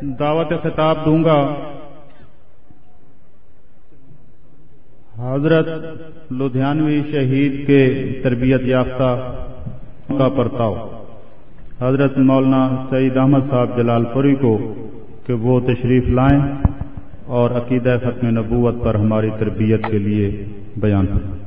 دعوت خطاب دوں گا۔ حضرت لدھیانوی شہید کے تربیت یافتہ کا پرتاؤ۔ حضرت مولانا سعید احمد صاحب جلال پوری کو کہ وہ تشریف لائیں اور عقیدہ ختم نبوت پر ہماری تربیت کے لیے بیان کریں۔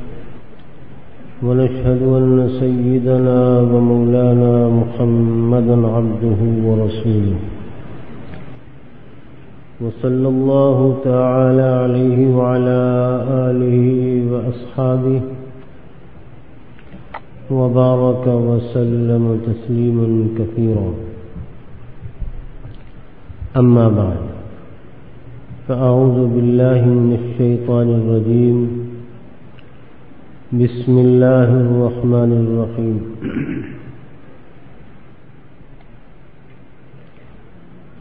ونشهد أن سيدنا ومولانا محمدا عبده ورسوله. وصلى الله تعالى عليه وعلى آله وأصحابه وبارك وسلم تسليما كثيرا. أما بعد فأعوذ بالله من الشيطان الرجيم. بسم الله الرحمن الرحيم.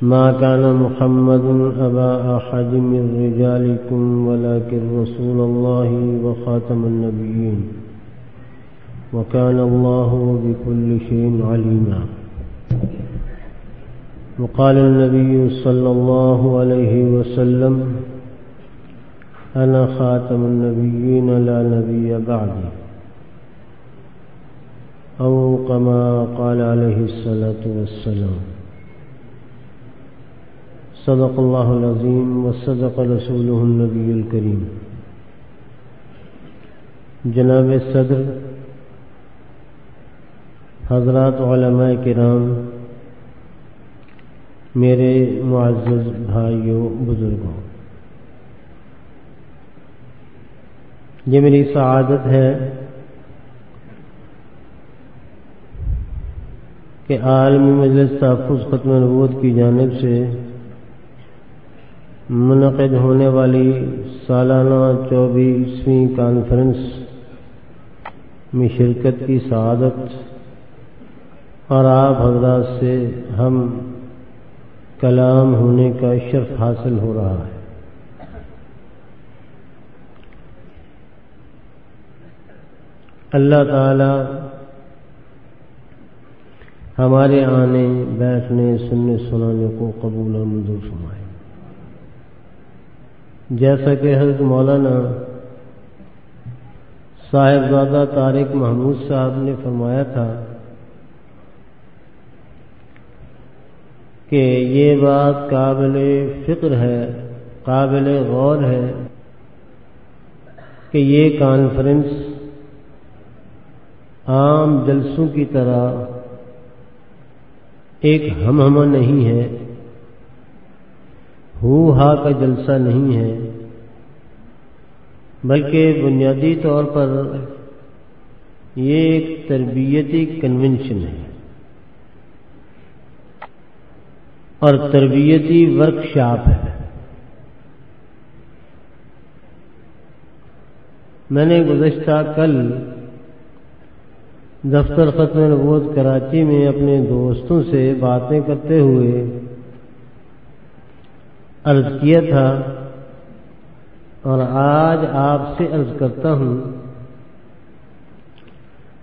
ما كان محمد أبا أحد من رجالكم ولكن رسول الله وخاتم النبيين. وكان الله بكل شيء عليما. وقال النبي صلى الله عليه وسلم أنا خاتم النبيين لا نبي بعدي أو كما قال عليه الصلاة والسلام. صدق الله العظيم وصدق رسوله النبي الكريم. جناب صدر، حضرات علماء کرام، میرے معزز بھائیوں، بزرگوں یہ میری سعادت ہے کہ عالمی مجلس تحفظ ختم نبوت کی جانب سے منعقد ہونے والی سالانہ چوبیسویں کانفرنس میں شرکت کی سعادت اور آپ حضرات سے ہم کلام ہونے کا شرف حاصل ہو رہا ہے۔ اللہ تعالی ہمارے آنے، بیٹھنے، سننے، سنانے کو قبول اور منظور فرمائے۔ جیسا کہ حضرت مولانا صاحبزادہ طارق محمود صاحب نے فرمایا تھا کہ یہ بات قابل فکر ہے، قابل غور ہے کہ یہ کانفرنس عام جلسوں کی طرح ایک ہم ہمہ نہیں ہے، ہو ہا کا جلسہ نہیں ہے، بلکہ بنیادی طور پر یہ ایک تربیتی کنونشن ہے۔ اور تربیتی ورکشاپ ہے۔ میں نے گزشتہ کل دفتر ختم نبوت کراچی میں اپنے دوستوں سے باتیں کرتے ہوئے عرض کیا تھا اور آج آپ سے عرض کرتا ہوں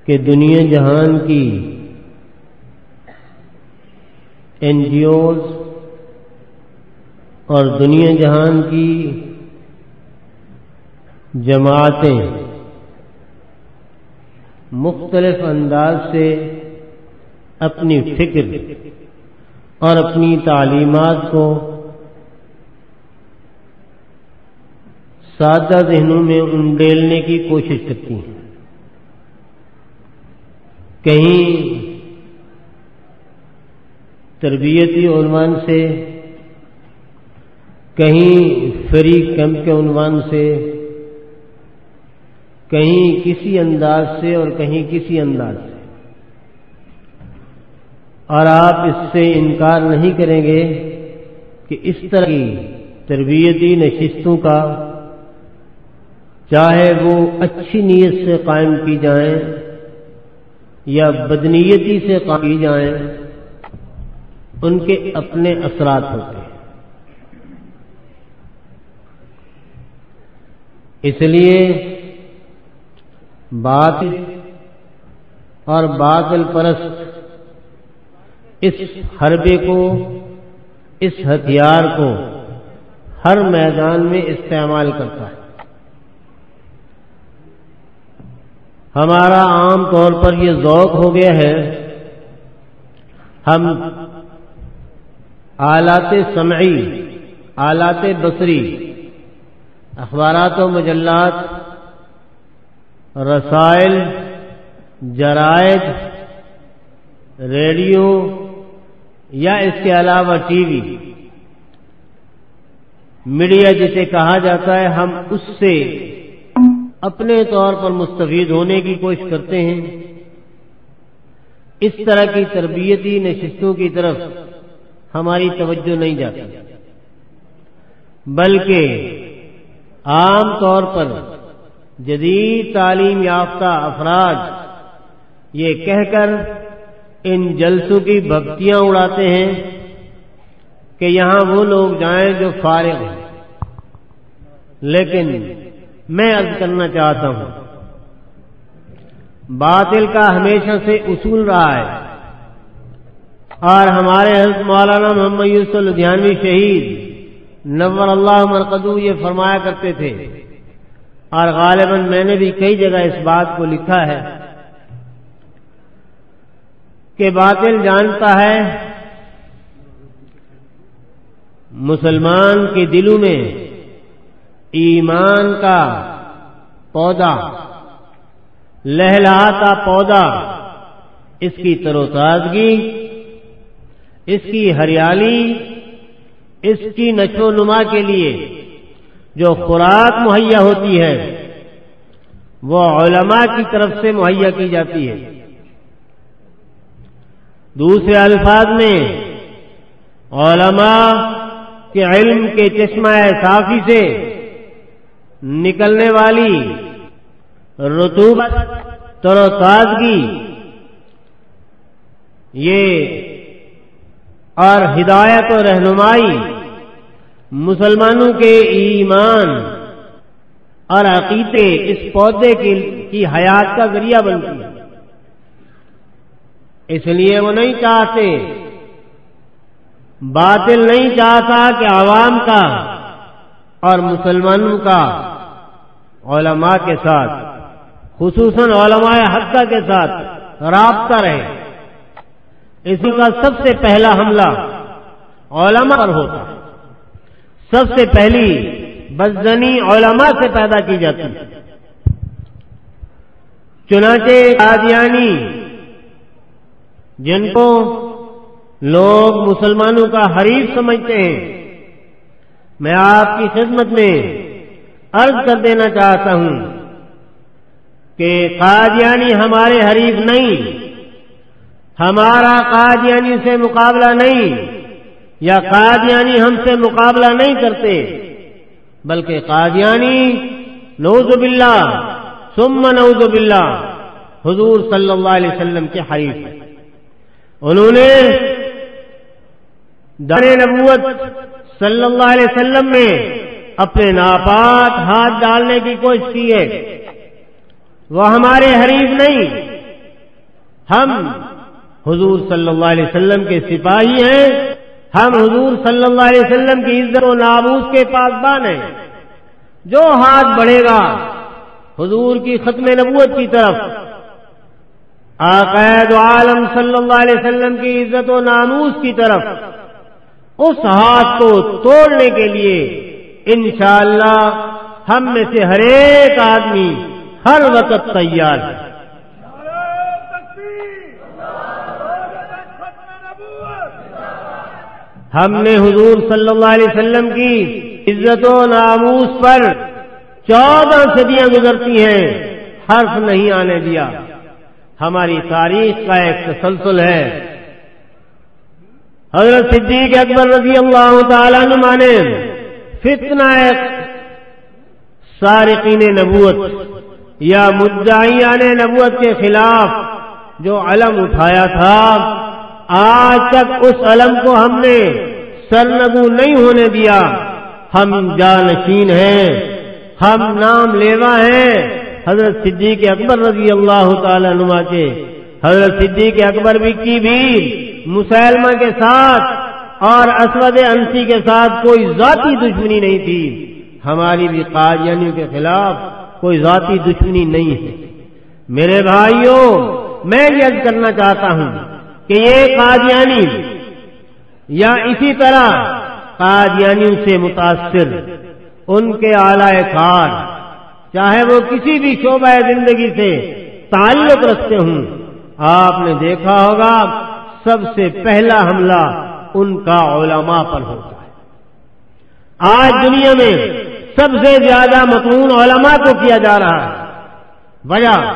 کہ دنیا جہان کی این جی اوز اور دنیا جہان کی جماعتیں مختلف انداز سے اپنی فکر اور اپنی تعلیمات کو سادہ ذہنوں میں انڈیلنے کی کوشش کرتی ہیں۔ کہیں تربیتی عنوان سے، کہیں فری کیمپ کے عنوان سے کہیں کسی انداز سے اور کہیں کسی انداز سے۔ اور آپ اس سے انکار نہیں کریں گے کہ اس طرح کی تربیتی نشستوں کا چاہے وہ اچھی نیت سے قائم کی جائیں یا بدنیتی سے قائم کی جائیں، ان کے اپنے اثرات ہوتے ہیں۔ اس لیے بات اور باطل پرست اس حربے کو، اس ہتھیار کو ہر میدان میں استعمال کرتا ہے۔ ہمارا عام طور پر یہ ذوق ہو گیا ہے، ہم آلات سمعی، آلات بصری، اخبارات و مجلات رسائل، جرائد، ریڈیو یا اس کے علاوہ ٹی وی۔ میڈیا جسے کہا جاتا ہے، ہم اس سے اپنے طور پر مستفید ہونے کی کوشش کرتے ہیں۔ اس طرح کی تربیتی نشستوں کی طرف ہماری توجہ نہیں جاتی، بلکہ عام طور پر جدید تعلیم یافتہ افراد یہ کہہ کر ان جلسوں کی بھکتیاں اڑاتے ہیں کہ یہاں وہ لوگ جائیں جو فارغ ہیں۔ لیکن میں عرض کرنا چاہتا ہوں، باطل کا ہمیشہ سے اصول رہا ہے۔ اور ہمارے حضرت مولانا محمد یوسف لدھیانوی شہید نور اللہ مرکدو یہ فرمایا کرتے تھے اور غالباً میں نے بھی کئی جگہ اس بات کو لکھا ہے کہ باطل جانتا ہے مسلمان کے دلوں میں ایمان کا پودا، لہلاتا پودا، اس کی تر تازگی، اس کی ہریالی، اس کی نشو نما کے لیے جو خوراک مہیا ہوتی ہے، وہ علماء کی طرف سے مہیا کی جاتی ہے۔ دوسرے الفاظ میں، علماء کے علم کے چشمہ صافی سے نکلنے والی رتوبت تر و تازگی، یہ اور ہدایت و رہنمائی مسلمانوں کے ایمان اور عقیدے اس پودے کی حیات کا ذریعہ بنتی ہے اس لیے وہ نہیں چاہتے، باطل نہیں چاہتا کہ عوام کا اور مسلمانوں کا علماء کے ساتھ، خصوصاً علماء حقہ کے ساتھ رابطہ رہے۔ اس کا سب سے پہلا حملہ علماء پر ہوتا۔ ہے سب سے پہلی بدزنی علماء سے پیدا کی جاتی چنانچہ قادیانی، جن کو لوگ مسلمانوں کا حریف سمجھتے ہیں، میں آپ کی خدمت میں عرض کر دینا چاہتا ہوں کہ قادیانی ہمارے حریف نہیں، ہمارا قادیانی سے مقابلہ نہیں۔ یا قادیانی ہم سے مقابلہ نہیں کرتے، بلکہ قادیانی نوز باللہ، ثم نوز باللہ، حضور صلی اللہ علیہ وسلم کے حریف ہیں۔ انہوں نے در نبوت صلی اللہ علیہ وسلم میں اپنے ناپاک ہاتھ ڈالنے کی کوشش کی ہے۔ وہ ہمارے حریف نہیں، ہم حضور صلی اللہ علیہ وسلم کے سپاہی ہیں۔ ہم حضور صلی اللہ علیہ وسلم کی عزت و نابوس کے پاسبان ہیں۔ جو ہاتھ بڑھے گا، حضور کی ختم نبوت کی طرف۔ عقید عالم صلی اللہ علیہ وسلم کی عزت و ناموس کی طرف۔ اس ہاتھ کو توڑنے کے لیے انشاءاللہ ہم میں سے ہر ایک آدمی ہر وقت تیار ہے۔ ہم نے حضور صلی اللہ علیہ وسلم کی عزت و ناموس پر چودہ صدیاں گزرتی ہیں، حرف نہیں آنے دیا۔ ہماری تاریخ کا ایک تسلسل ہے۔ حضرت صدیق اکبر رضی اللہ تعالیٰ نما نے فتنہ سارقین نبوت یا مدعیان نبوت کے خلاف جو علم اٹھایا تھا۔ آج تک اس علم کو ہم نے سرنگو نہیں ہونے دیا۔ ہم جانشین ہیں، ہم نام لیوا ہیں۔ حضرت صدیق اکبر رضی اللہ تعالی نما کے۔ حضرت صدیق اکبر بھی کی بھی۔ مسلمہ کے ساتھ اور اسود انسی کے ساتھ کوئی ذاتی دشمنی نہیں تھی۔ ہماری بھی قادیانیوں کے خلاف کوئی ذاتی دشمنی نہیں ہے۔ میرے بھائیوں، میں یہ کرنا چاہتا ہوں کہ یہ قادیانی یا اسی طرح قادیانیوں سے متاثر، ان کے اعلی کار چاہے وہ کسی بھی شعبہ زندگی سے تعلق رکھتے ہوں۔ آپ نے دیکھا ہوگا، سب سے پہلا حملہ ان کا علماء پر ہوتا ہے۔ آج دنیا میں سب سے زیادہ متون علماء کو کیا جا رہا ہے۔ وجہ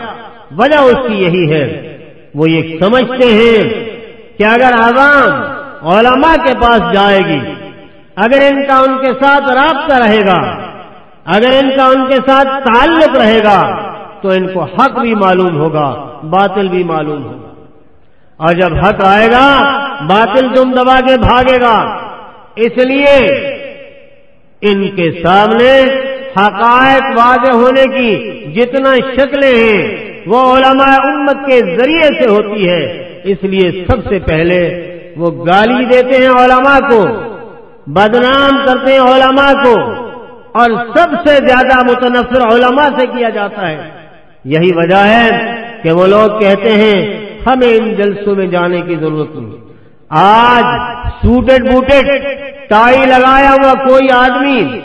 وجہ اس کی یہی ہے۔ وہ یہ سمجھتے ہیں کہ اگر عوام علماء کے پاس جائے گی، اگر ان کا ان کے ساتھ رابطہ رہے گا، اگر ان کا ان کے ساتھ تعلق رہے گا، تو ان کو حق بھی معلوم ہوگا، باطل بھی معلوم ہوگا۔ اور جب حق آئے گا، باطل تم دبا کے بھاگے گا۔ اس لیے ان کے سامنے حقائق واضح ہونے کی جتنا شکلیں ہیں وہ علماء امت کے ذریعے سے ہوتی ہے۔ اس لیے سب سے پہلے وہ گالی دیتے ہیں علماء کو، بدنام کرتے ہیں علماء کو، اور سب سے زیادہ متنفر علماء سے کیا جاتا ہے۔ یہی وجہ ہے کہ وہ لوگ کہتے ہیں، ہمیں ان جلسوں میں جانے کی ضرورت نہیں۔ آج سوٹڈ بوٹڈ ٹائی لگایا ہوا کوئی آدمی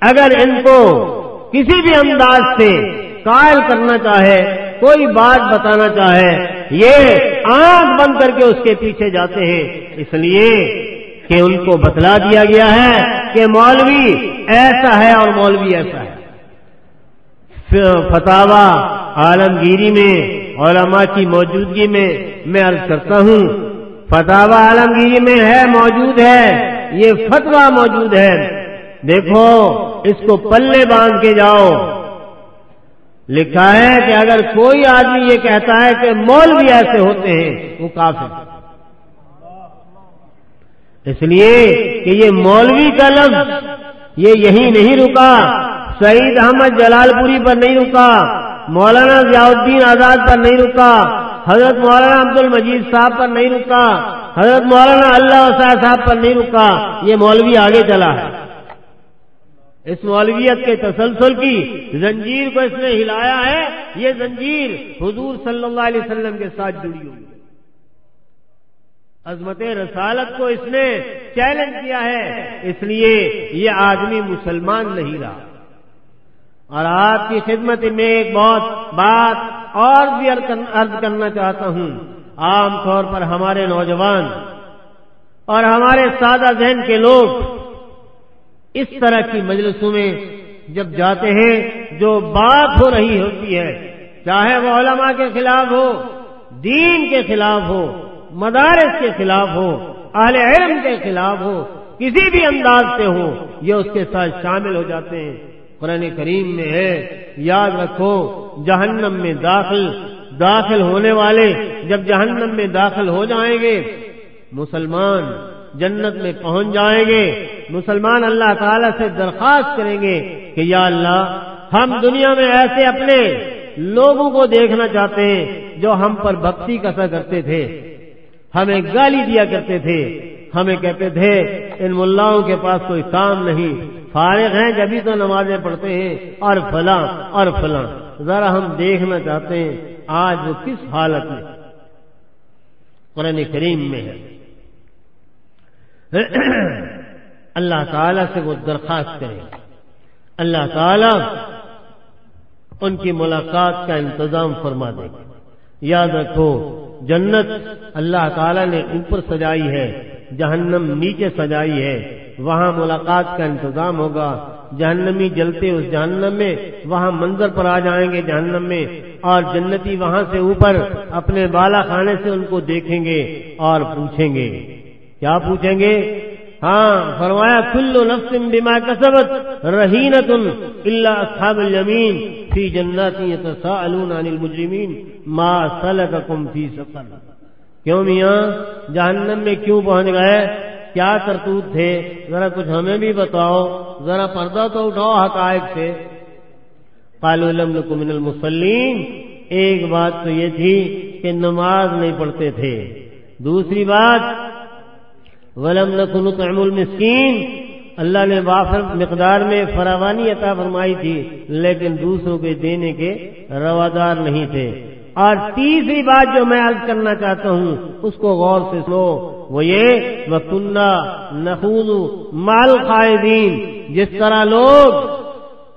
اگر ان کو کسی بھی انداز سے قائل کرنا چاہے کوئی بات بتانا چاہے، یہ آنکھ بند کر کے اس کے پیچھے جاتے ہیں۔ اس لیے کہ ان کو بتلا دیا گیا ہے کہ مولوی ایسا ہے اور مولوی ایسا ہے۔ فتوا عالمگیری میں، علماء کی موجودگی میں میں عرض کرتا ہوں فتوا عالمگیری میں ہے، موجود ہے، یہ فتوا موجود ہے۔ دیکھو، اس کو پلے باندھ کے جاؤ۔ لکھا ہے کہ اگر کوئی آدمی یہ کہتا ہے کہ مولوی ایسے ہوتے ہیں، وہ کافی اس لیے کہ یہ مولوی کا لفظ یہ یہی نہیں رکا۔ سعید احمد جلال پوری پر نہیں رکا۔ مولانا ضیاء الدین آزاد پر نہیں رکا۔ حضرت مولانا عبد المجید صاحب پر نہیں رکا۔ حضرت مولانا اللہ صاحب پر نہیں رکا۔ یہ مولوی آگے چلا ہے۔ اس مولویت کے تسلسل کی زنجیر کو اس نے ہلایا ہے، یہ زنجیر حضور صلی اللہ علیہ وسلم کے ساتھ جڑی ہوئی عظمت رسالت کو اس نے چیلنج کیا ہے، اس لیے یہ آدمی مسلمان نہیں رہا۔ اور آپ کی خدمت میں ایک بہت بات اور بھی عرض کرنا چاہتا ہوں۔ عام طور پر ہمارے نوجوان اور ہمارے سادہ ذہن کے لوگ اس طرح کی مجلسوں میں جب جاتے ہیں، جو بات ہو رہی ہوتی ہے، چاہے وہ علماء کے خلاف ہو، دین کے خلاف ہو، مدارس کے خلاف ہو، اہل علم کے خلاف ہو، کسی بھی انداز سے ہو، یہ اس کے ساتھ شامل ہو جاتے ہیں۔ قرآن کریم میں ہے، یاد رکھو، جہنم میں داخل داخل ہونے والے جب جہنم میں داخل ہو جائیں گے، مسلمان جنت میں پہنچ جائیں گے مسلمان اللہ تعالی سے درخواست کریں گے کہ یا اللہ، ہم دنیا میں ایسے اپنے لوگوں کو دیکھنا چاہتے ہیں جو ہم پر بکتی کسا کرتے تھے۔ ہمیں گالی دیا کرتے تھے۔ ہمیں کہتے تھے، ان ملاؤں کے پاس کوئی کام نہیں۔ فارغ ہیں جبھی تو نمازیں پڑھتے ہیں۔ اور فلاں اور فلاں۔ ذرا ہم دیکھنا چاہتے ہیں آج وہ کس حالت میں قرآن کریم میں ہے۔ اللہ تعالی سے وہ درخواست کرے۔ اللہ تعالی ان کی ملاقات کا انتظام فرما دے۔ یاد رکھو، جنت اللہ تعالی نے اوپر سجائی ہے، جہنم نیچے سجائی ہے۔ وہاں ملاقات کا انتظام ہوگا۔ جہنمی جلتے اس جہنم میں، وہاں منظر پر آ جائیں گے جہنم میں۔ اور جنتی وہاں سے اوپر اپنے بالا خانے سے ان کو دیکھیں گے اور پوچھیں گے۔ کیا پوچھیں گے؟ ہاں فرمایا کلو نفسم بما کسبت رہینت اللہ اصحاب الیمین فی جناتی یتساءلون عن المجرمین ما سلککم فی سفر کیوں میاں، جہنم میں کیوں پہنچ گئے؟ کیا کرتوت تھے؟ ذرا کچھ ہمیں بھی بتاؤ۔ ذرا پردہ تو اٹھاؤ حقائق سے۔ قالوا لم نکن من المصلین ایک بات تو یہ تھی کہ نماز نہیں پڑھتے تھے۔ دوسری بات ولم نکن نطعم المسکین۔ اللہ نے وافر مقدار میں فراوانی عطا فرمائی تھی، لیکن دوسروں کے دینے کے روادار نہیں تھے۔ اور تیسری بات جو میں عرض کرنا چاہتا ہوں، اس کو غور سے سنو۔ وہ یہ وہ کنہ مال قائدین جس طرح لوگ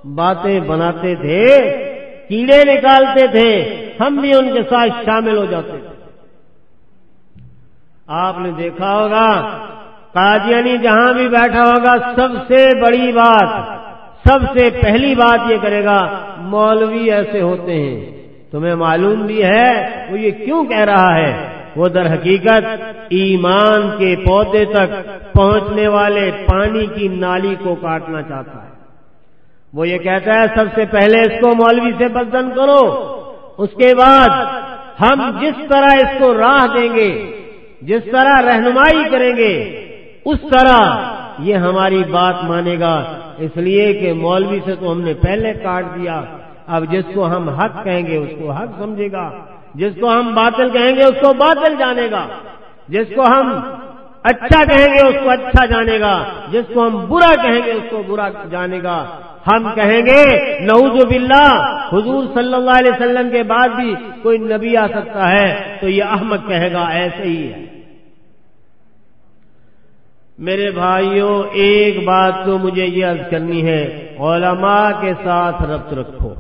باتیں بناتے تھے، کیڑے نکالتے تھے، ہم بھی ان کے ساتھ شامل ہو جاتے تھے۔ آپ نے دیکھا ہوگا، قادیانی جہاں بھی بیٹھا ہوگا، سب سے بڑی بات، سب سے پہلی بات یہ کرے گا، مولوی ایسے ہوتے ہیں۔ تمہیں معلوم بھی ہے، وہ یہ کیوں کہہ رہا ہے؟ وہ در حقیقت ایمان کے پودے تک پہنچنے والے پانی کی نالی کو کاٹنا چاہتا ہے۔ وہ یہ کہتا ہے، سب سے پہلے اس کو مولوی سے بدن کرو۔ اس کے بعد ہم جس طرح اس کو راہ دیں گے جس طرح رہنمائی کریں گے، اس طرح یہ ہماری بات مانے گا۔ اس لیے کہ مولوی سے تو ہم نے پہلے کاٹ دیا۔ اب جس کو ہم حق کہیں گے، اس کو حق سمجھے گا۔ جس کو ہم باطل کہیں گے، اس کو باطل جانے گا۔ جس کو ہم اچھا کہیں گے، اس کو اچھا جانے گا۔ جس کو ہم برا کہیں گے، اس کو برا جانے گا۔ ہم کہیں گے، نعوذ باللہ، حضور صلی اللہ علیہ وسلم کے بعد بھی کوئی نبی آ سکتا ہے تو یہ احمد کہے گا، ایسے ہی ہے۔ میرے بھائیوں، ایک بات تو مجھے یہ عرض کرنی ہے، علماء کے ساتھ ربط رکھو۔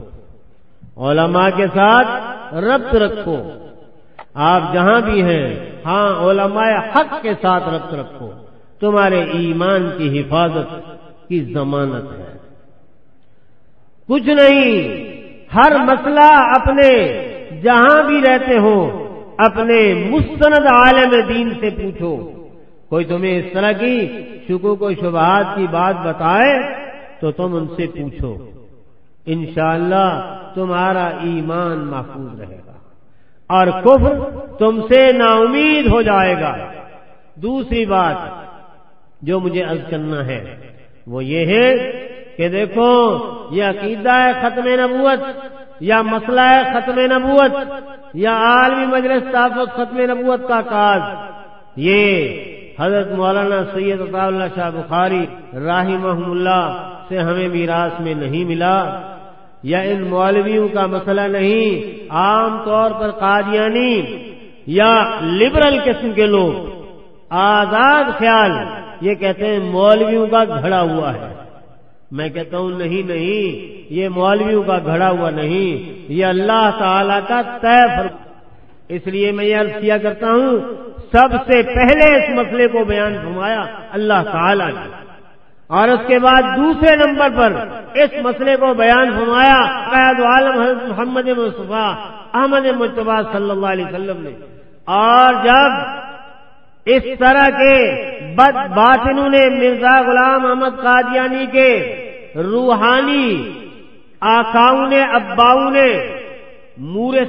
علماء کے ساتھ ربط رکھو۔ آپ جہاں بھی ہیں ہاں علماء حق کے ساتھ ربط رکھو۔ تمہارے ایمان کی حفاظت کی ضمانت ہے۔ کچھ نہیں، ہر مسئلہ اپنے جہاں بھی رہتے ہو، اپنے مستند عالم دین سے پوچھو۔ کوئی تمہیں اس طرح کی شکو کو شبہات کی بات بتائے تو تم ان سے پوچھو۔ انشاءاللہ تمہارا ایمان محفوظ رہے گا۔ اور کفر تم سے نا امید ہو جائے گا۔ دوسری بات جو مجھے عرض کرنا ہے، وہ یہ ہے کہ دیکھو، یہ عقیدہ ہے ختم نبوت، یا مسئلہ ہے ختم نبوت، یا عالمی مجلس طاقت ختم نبوت کا کاج یہ حضرت مولانا سید عطا اللہ شاہ بخاری راہی محم اللہ سے ہمیں میراث میں نہیں ملا یا ان مولویوں کا مسئلہ نہیں، عام طور پر قادیانی یا لبرل قسم کے لوگ۔ آزاد خیال، یہ کہتے ہیں مولویوں کا گھڑا ہوا ہے۔ میں کہتا ہوں نہیں نہیں، یہ مولویوں کا گھڑا ہوا نہیں، یہ اللہ تعالی کا طے اس لیے میں یہ عرض کیا کرتا ہوں سب سے پہلے اس مسئلے کو بیان فرمایا اللہ تعالی نے۔ اور اس کے بعد دوسرے نمبر پر اس مسئلے کو بیان فرمایا قید عالم حضرت محمد مصطفیٰ احمد مشتبہ صلی اللہ علیہ وسلم نے۔ اور جب اس طرح کے بد باطنوں نے مرزا غلام احمد قادیانی کے روحانی آکاؤں نے، اباؤں نے مورے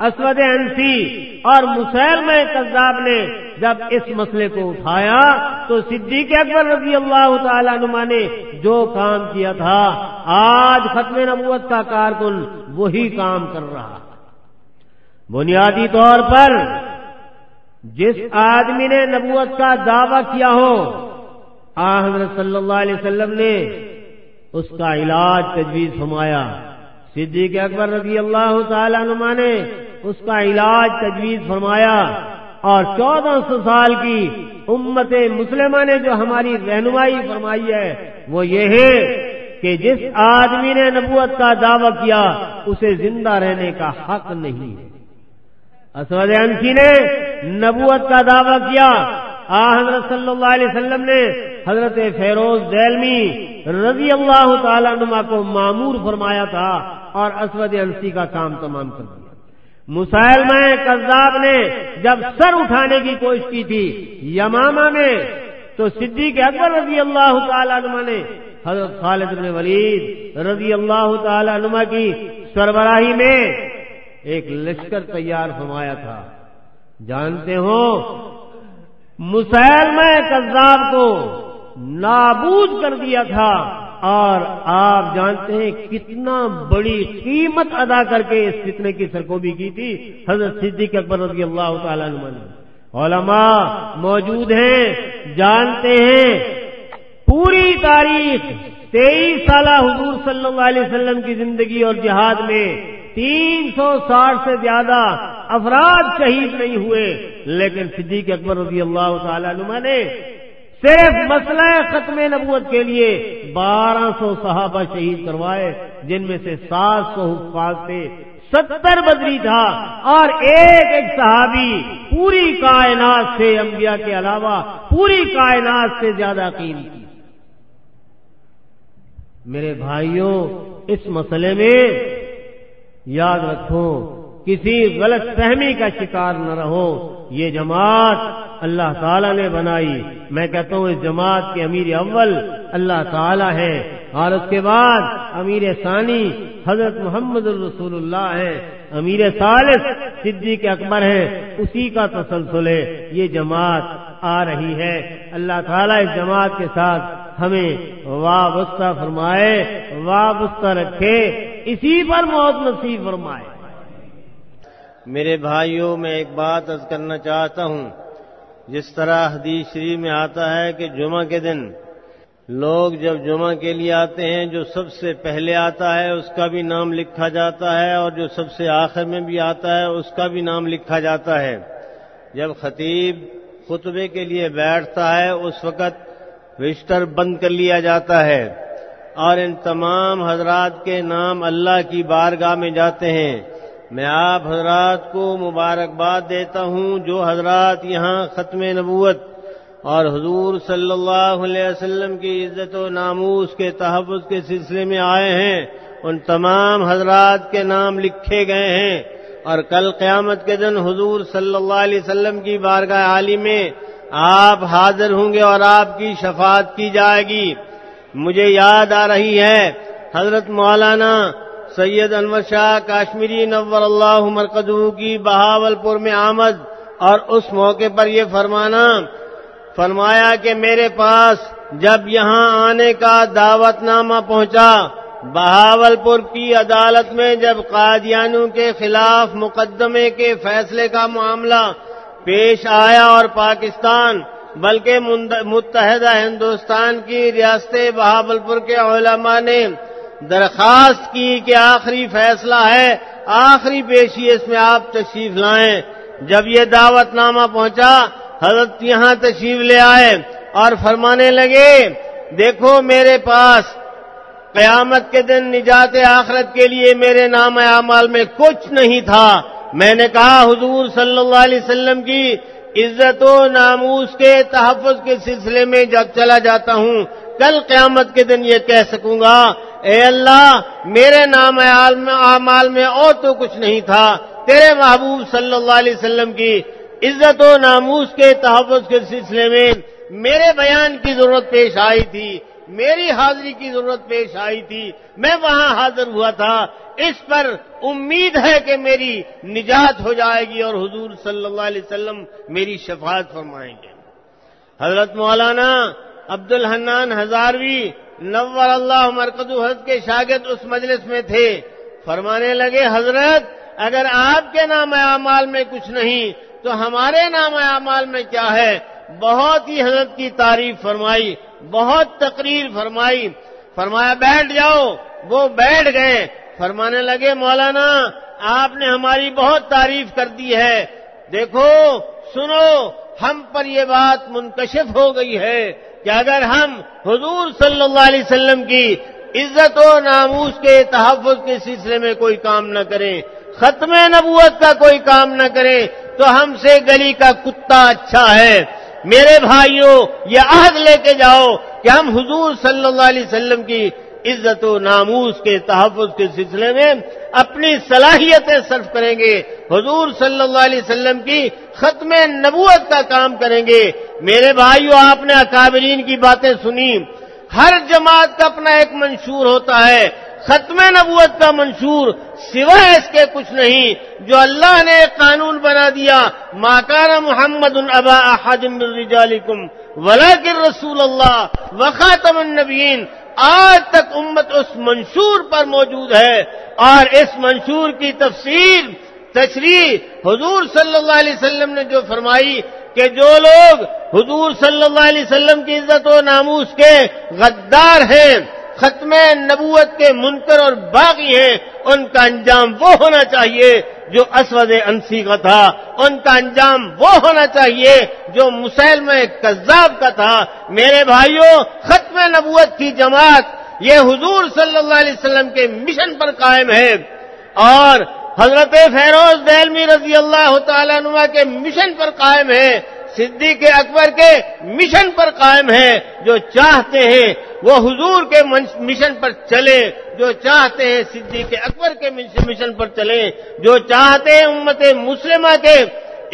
اسود انسی اور مسلم کذاب نے جب اس مسئلے کو اٹھایا تو صدیق اکبر رضی اللہ تعالیٰ نما نے جو کام کیا تھا، آج ختم نبوت کا کارکن وہی کام کر رہا۔ بنیادی طور پر جس آدمی نے نبوت کا دعویٰ کیا ہو حضرت صلی اللہ علیہ وسلم نے اس کا علاج تجویز فرمایا۔ صدیق اکبر رضی اللہ تعالیٰ نما نے اس کا علاج تجویز فرمایا اور چودہ سو سال کی امت مسلمہ نے جو ہماری رہنمائی فرمائی ہے، وہ یہ ہے کہ جس آدمی نے نبوت کا دعویٰ کیا، اسے زندہ رہنے کا حق نہیں ہے۔ اسود انسی نے نبوت کا دعویٰ کیا۔ آ، حضرت صلی اللہ علیہ وسلم نے حضرت فیروز دلمی رضی اللہ تعالی نما کو معمور فرمایا تھا اور اسود انسی کا کام تمام کر دیا۔ مسلم کذاب نے جب سر اٹھانے کی کوشش کی تھی یماما میں، تو صدیق اکبر رضی اللہ تعالی عنہ نے، حضرت خالد بن ولید رضی اللہ تعالی عنہ کی سربراہی میں ایک لشکر تیار فرمایا تھا۔ جانتے ہو مسلم کذاب کو نابود کر دیا تھا۔ اور آپ جانتے ہیں کتنا بڑی قیمت ادا کر کے اس فتنے کی سرکوبی کی تھی، حضرت صدیق اکبر رضی اللہ تعالیٰ عنہ نے۔ علماء موجود ہیں، جانتے ہیں۔ پوری تاریخ تیئیس سالہ حضور صلی اللہ علیہ وسلم کی زندگی اور جہاد میں تین سو ساٹھ سے زیادہ افراد شہید نہیں ہوئے، لیکن صدیق اکبر رضی اللہ تعالی عنہ نے صرف مسئلہ ختم نبوت کے لیے بارہ سو صحابہ شہید کروائے، جن میں سے سات سو حفاظ تھے، ستر بدری تھا، اور ایک ایک صحابی پوری کائنات سے انبیاء کے علاوہ پوری کائنات سے زیادہ قیمتی میرے بھائیوں، اس مسئلے میں یاد رکھو، کسی غلط فہمی کا شکار نہ رہو، یہ جماعت اللہ تعالیٰ نے بنائی۔ میں کہتا ہوں، اس جماعت کے امیر اول اللہ تعالیٰ ہے۔ اور اس کے بعد امیر ثانی حضرت محمد الرسول اللہ ہے۔ امیر صالح صدیق اکبر ہے۔ اسی کا تسلسل ہے۔ یہ جماعت آ رہی ہے۔ اللہ تعالیٰ اس جماعت کے ساتھ ہمیں وابستہ فرمائے، وابستہ رکھے۔ اسی پر موت نصیب فرمائے۔ میرے بھائیوں، میں ایک بات از کرنا چاہتا ہوں۔ جس طرح حدیث شریف میں آتا ہے کہ جمعہ کے دن لوگ جب جمعہ کے لیے آتے ہیں، جو سب سے پہلے آتا ہے، اس کا بھی نام لکھا جاتا ہے، اور جو سب سے آخر میں بھی آتا ہے، اس کا بھی نام لکھا جاتا ہے۔ جب خطیب خطبے کے لیے بیٹھتا ہے، اس وقت رجسٹر بند کر لیا جاتا ہے۔ اور ان تمام حضرات کے نام اللہ کی بارگاہ میں جاتے ہیں۔ میں آپ حضرات کو مبارکباد دیتا ہوں جو حضرات یہاں ختم نبوت اور حضور صلی اللہ علیہ وسلم کی عزت و ناموس کے تحفظ کے سلسلے میں آئے ہیں، ان تمام حضرات کے نام لکھے گئے ہیں۔ اور کل قیامت کے دن حضور صلی اللہ علیہ وسلم کی بارگاہ عالی میں آپ حاضر ہوں گے اور آپ کی شفاعت کی جائے گی۔ مجھے یاد آ رہی ہے، حضرت مولانا سید انور شاہ کاشمیری نور اللہ مرکزو کی بہاول پور میں آمد اور اس موقع پر یہ فرمانا، فرمایا کہ میرے پاس جب یہاں آنے کا دعوت نامہ پہنچا، بہاول پور کی عدالت میں جب قادیانوں کے خلاف مقدمے کے فیصلے کا معاملہ پیش آیا اور پاکستان، بلکہ متحدہ ہندوستان کی ریاست بہاول پور کے علماء نے درخواست کی کہ آخری فیصلہ ہے، آخری پیشی اس میں آپ تشریف لائیں۔ جب یہ دعوت نامہ پہنچا، حضرت یہاں تشریف لے آئے اور فرمانے لگے، دیکھو میرے پاس قیامت کے دن نجات آخرت کے لیے میرے نام اعمال میں کچھ نہیں تھا۔ میں نے کہا، حضور صلی اللہ علیہ وسلم کی عزت و ناموس کے تحفظ کے سلسلے میں جب چلا جاتا ہوں، کل قیامت کے دن یہ کہہ سکوں گا اے اللہ، میرے نام اعمال میں اور تو کچھ نہیں تھا۔ تیرے محبوب صلی اللہ علیہ وسلم کی عزت و ناموس کے تحفظ کے سلسلے میں میرے بیان کی ضرورت پیش آئی تھی۔ میری حاضری کی ضرورت پیش آئی تھی۔ میں وہاں حاضر ہوا تھا۔ اس پر امید ہے کہ میری نجات ہو جائے گی اور حضور صلی اللہ علیہ وسلم میری شفاعت فرمائیں گے۔ حضرت مولانا عبد الحنان ہزاروی نور اللہ مرکز حضرت کے شاگرد اس مجلس میں تھے۔ فرمانے لگے، حضرت، اگر آپ کے نام اعمال میں کچھ نہیں، تو ہمارے نام اعمال میں کیا ہے؟ بہت ہی حضرت کی تعریف فرمائی، بہت تقریر فرمائی۔ فرمایا، بیٹھ جاؤ۔ وہ بیٹھ گئے۔ فرمانے لگے، مولانا، آپ نے ہماری بہت تعریف کر دی ہے۔ دیکھو، سنو، ہم پر یہ بات منکشف ہو گئی ہے۔ کہ اگر ہم حضور صلی اللہ علیہ وسلم کی عزت و ناموس کے تحفظ کے سلسلے میں کوئی کام نہ کریں، ختم نبوت کا کوئی کام نہ کریں، تو ہم سے گلی کا کتا اچھا ہے۔ میرے بھائیوں یہ عہد لے کے جاؤ کہ ہم حضور صلی اللہ علیہ وسلم کی عزت و ناموس کے تحفظ کے سلسلے میں اپنی صلاحیتیں صرف کریں گے۔ حضور صلی اللہ علیہ وسلم کی ختم نبوت کا کام کریں گے۔ میرے بھائیوں آپ نے اکابرین کی باتیں سنی۔ ہر جماعت کا اپنا ایک منشور ہوتا ہے۔ ختم نبوت کا منشور، سوائے اس کے کچھ نہیں، جو اللہ نے ایک قانون بنا دیا۔ ماکار محمد البا احدم الرجالکم ولیکن رسول اللہ وخاتم النبیین۔ آج تک امت اس منشور پر موجود ہے۔ اور اس منشور کی تفسیر تشریح حضور صلی اللہ علیہ وسلم نے جو فرمائی کہ جو لوگ حضور صلی اللہ علیہ وسلم کی عزت و ناموس کے غدار ہیں، ختم نبوت کے منکر اور باغی ہیں، ان کا انجام وہ ہونا چاہیے جو اسود انسی کا تھا، ان کا انجام وہ ہونا چاہیے جو مسلم کذاب کا تھا۔ میرے بھائیوں، ختم نبوت کی جماعت یہ حضور صلی اللہ علیہ وسلم کے مشن پر قائم ہے۔ اور حضرت فیروز دہلمی رضی اللہ تعالیٰ نما کے مشن پر قائم ہے صدیق اکبر کے مشن پر قائم ہے جو چاہتے ہیں وہ حضور کے مشن پر چلے جو چاہتے ہیں صدیق اکبر کے مشن پر چلے جو چاہتے ہیں امت مسلمہ کے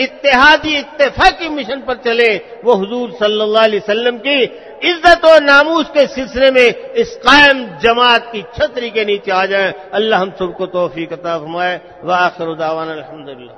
اتحادی اتفاقی مشن پر چلے، وہ حضور صلی اللہ علیہ وسلم کی عزت و ناموس کے سلسلے میں اس قائم جماعت کی چھتری کے نیچے آ جائیں۔ اللہ ہم سب کو توفیق عطا فرمائے۔ واخر دعوانا الحمدللہ۔